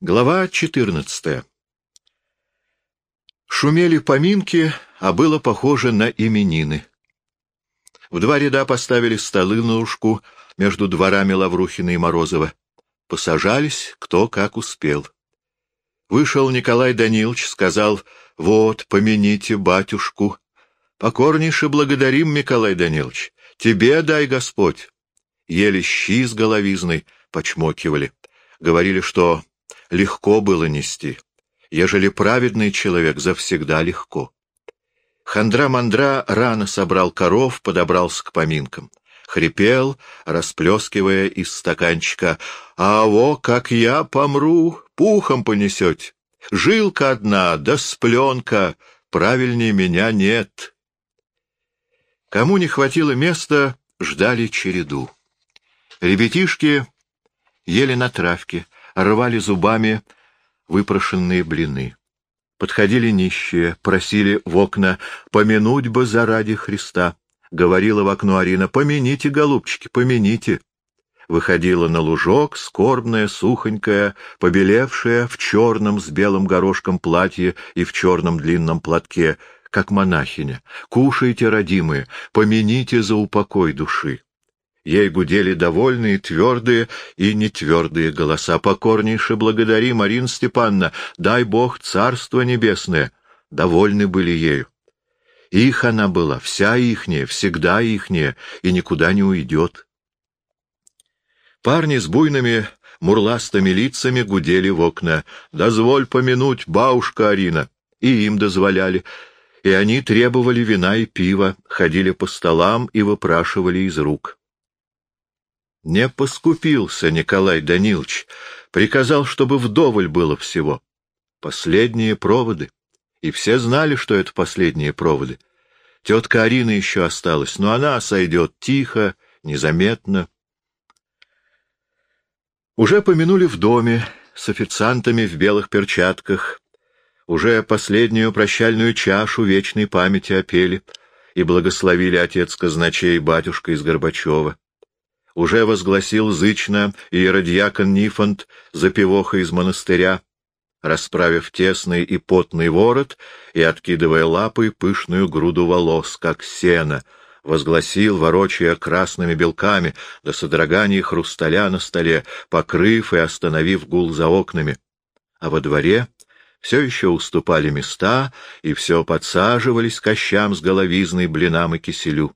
Глава 14 Шумели поминки, а было похоже на именины. В два ряда поставили столы на ушку между дворами Лаврухина и Морозова. Посажались, кто как успел. Вышел Николай Данилович, сказал, «Вот, помяните батюшку». «Покорнейше благодарим, Николай Данилович. Тебе дай Господь». Ели щи с головизной, почмокивали. Говорили, что легко было нести. Ежели праведный человек, завсегда легко. Хандра-мандра рано собрал коров, подобрался к поминкам. Хрипел, расплескивая из стаканчика. «А во, как я помру, пухом понесете! Жилка одна, да спленка, правильнее меня нет!» Кому не хватило места, ждали череду. Ребятишки ели на травке, рвали зубами выпрошенные блины. Подходили нищие, просили в окна «помянуть бы заради Христа». Говорила в окно Арина «помяните, голубчики, помяните». Выходила на лужок, скорбная, сухонькая, побелевшая, в черном с белым горошком платье и в черном длинном платке, как монахиня. «Кушайте, родимые, помяните за упокой души». Ей гудели довольные, твердые и нетвердые голоса. «Покорнейше благодари, Марина Степановна, дай Бог царство небесное!» Довольны были ею. Их она была, вся ихняя, всегда ихняя, и никуда не уйдет. Парни с буйными мурластыми лицами гудели в окна. «Дозволь помянуть, бабушка Арина!» И им дозволяли. И они требовали вина и пива, ходили по столам и выпрашивали из рук. Не поскупился Николай Данилович, приказал, чтобы вдоволь было всего. Последние проводы. И все знали, что это последние проводы. Тетка Арина еще осталась, но она сойдет тихо, незаметно. Уже помянули в доме с официантами в белых перчатках, уже последнюю прощальную чашу вечной памяти опели и благословили отец казначей батюшка из Горбачева уже возгласил зычно иеродьякон Нифонт, запевоха из монастыря, расправив тесный и потный ворот и откидывая лапой пышную груду волос, как сено, возгласил, ворочая красными белками до содрогания хрусталя на столе, покрыв и остановив гул за окнами. А во дворе все еще уступали места и все подсаживались кощам с головизной, блинам и киселю.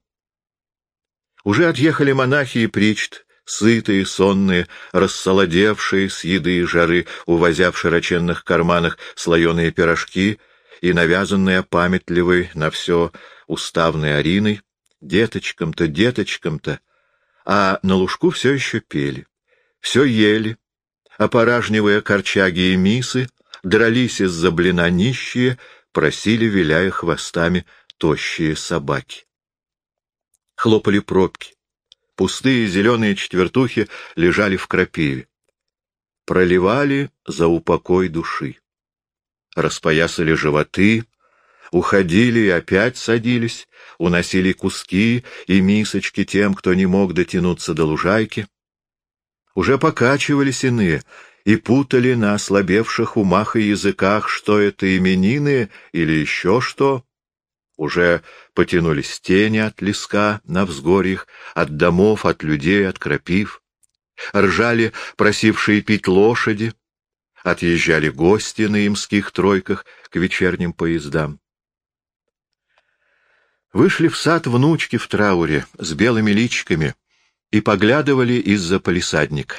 Уже отъехали монахи и причт, сытые, сонные, рассолодевшие с еды и жары, увозя в широченных карманах слоеные пирожки и навязанные памятливой на все уставной Ариной, деточкам-то, деточкам-то, а на лужку все еще пели, все ели, опоражнивая корчаги и мисы, дрались из-за блина нищие, просили, виляя хвостами, тощие собаки хлопали пробки. Пустые зеленые четвертухи лежали в крапиве. Проливали за упокой души. Распоясали животы, уходили и опять садились, уносили куски и мисочки тем, кто не мог дотянуться до лужайки. Уже покачивались иные и путали на ослабевших умах и языках, что это именины или еще что. Уже потянулись тени от леска на взгорьях, от домов, от людей, от крапив. Ржали просившие пить лошади, отъезжали гости на имских тройках к вечерним поездам. Вышли в сад внучки в трауре с белыми личиками и поглядывали из-за палисадника.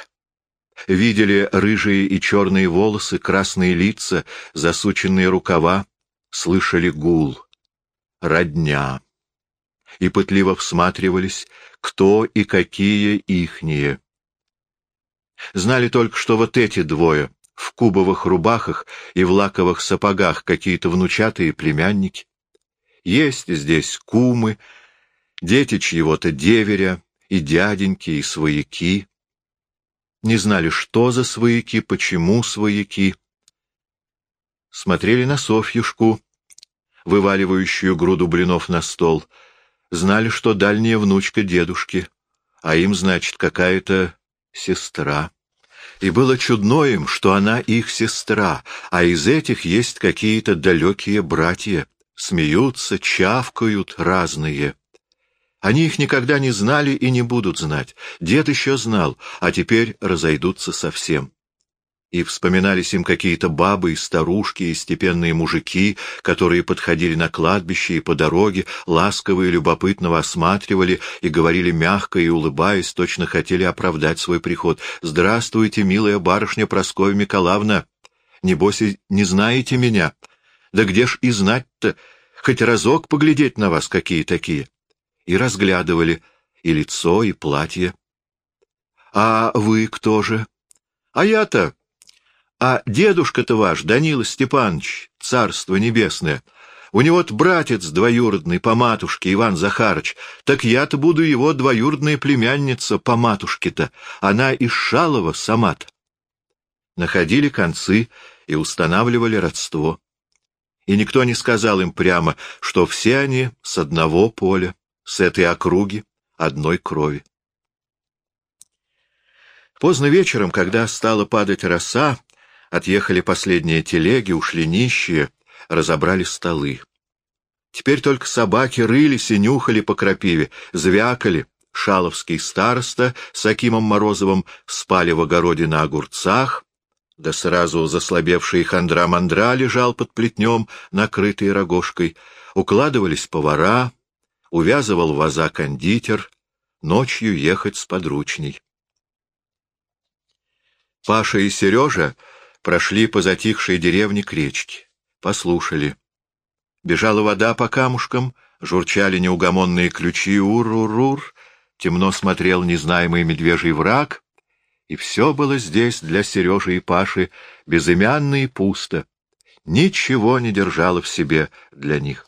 Видели рыжие и черные волосы, красные лица, засученные рукава, слышали гул родня, и пытливо всматривались, кто и какие ихние. Знали только, что вот эти двое в кубовых рубахах и в лаковых сапогах какие-то внучатые племянники. Есть здесь кумы, дети чьего-то деверя, и дяденьки, и свояки. Не знали, что за свояки, почему свояки. Смотрели на Софьюшку, вываливающую груду блинов на стол, знали, что дальняя внучка дедушки, а им, значит, какая-то сестра. И было чудно им, что она их сестра, а из этих есть какие-то далекие братья. Смеются, чавкают разные. Они их никогда не знали и не будут знать. Дед еще знал, а теперь разойдутся совсем и вспоминались им какие-то бабы и старушки и степенные мужики, которые подходили на кладбище и по дороге, ласково и любопытно осматривали и говорили мягко и улыбаясь, точно хотели оправдать свой приход. «Здравствуйте, милая барышня Прасковья Николаевна! Небось, и не знаете меня? Да где ж и знать-то? Хоть разок поглядеть на вас, какие такие!» И разглядывали и лицо, и платье. «А вы кто же?» «А я-то...» А дедушка-то ваш, Данила Степанович, царство небесное, у него-то братец двоюродный по матушке, Иван Захарыч, так я-то буду его двоюродная племянница по матушке-то, она из Шалова сама-то. Находили концы и устанавливали родство. И никто не сказал им прямо, что все они с одного поля, с этой округи, одной крови. Поздно вечером, когда стала падать роса, Отъехали последние телеги, ушли нищие, разобрали столы. Теперь только собаки рылись и нюхали по крапиве, звякали. Шаловский староста с Акимом Морозовым спали в огороде на огурцах, да сразу заслабевший хандра-мандра лежал под плетнем, накрытый рогожкой. Укладывались повара, увязывал ваза кондитер, ночью ехать с подручней. Паша и Сережа прошли по затихшей деревне к речке, послушали. Бежала вода по камушкам, журчали неугомонные ключи ур-ур-ур, темно смотрел незнаемый медвежий враг, и все было здесь для Сережи и Паши безымянно и пусто. Ничего не держало в себе для них.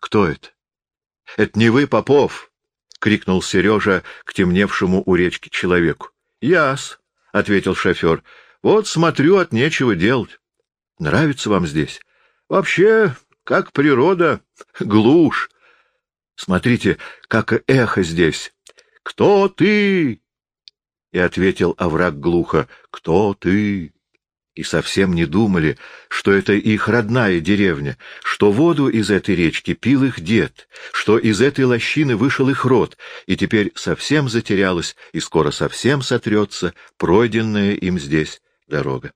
Кто это? — Это не вы, Попов! — крикнул Сережа к темневшему у речки человеку. — Яс, — ответил шофер. Вот смотрю, от нечего делать. Нравится вам здесь? Вообще, как природа, глушь. Смотрите, как эхо здесь. Кто ты? И ответил овраг глухо. Кто ты? И совсем не думали, что это их родная деревня, что воду из этой речки пил их дед, что из этой лощины вышел их род, и теперь совсем затерялась и скоро совсем сотрется пройденная им здесь дорога.